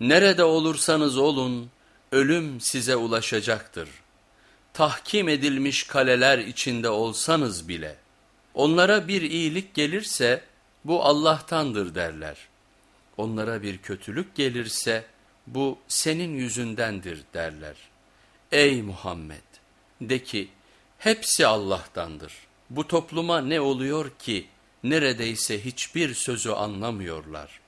Nerede olursanız olun ölüm size ulaşacaktır. Tahkim edilmiş kaleler içinde olsanız bile onlara bir iyilik gelirse bu Allah'tandır derler. Onlara bir kötülük gelirse bu senin yüzündendir derler. Ey Muhammed de ki hepsi Allah'tandır. Bu topluma ne oluyor ki neredeyse hiçbir sözü anlamıyorlar.''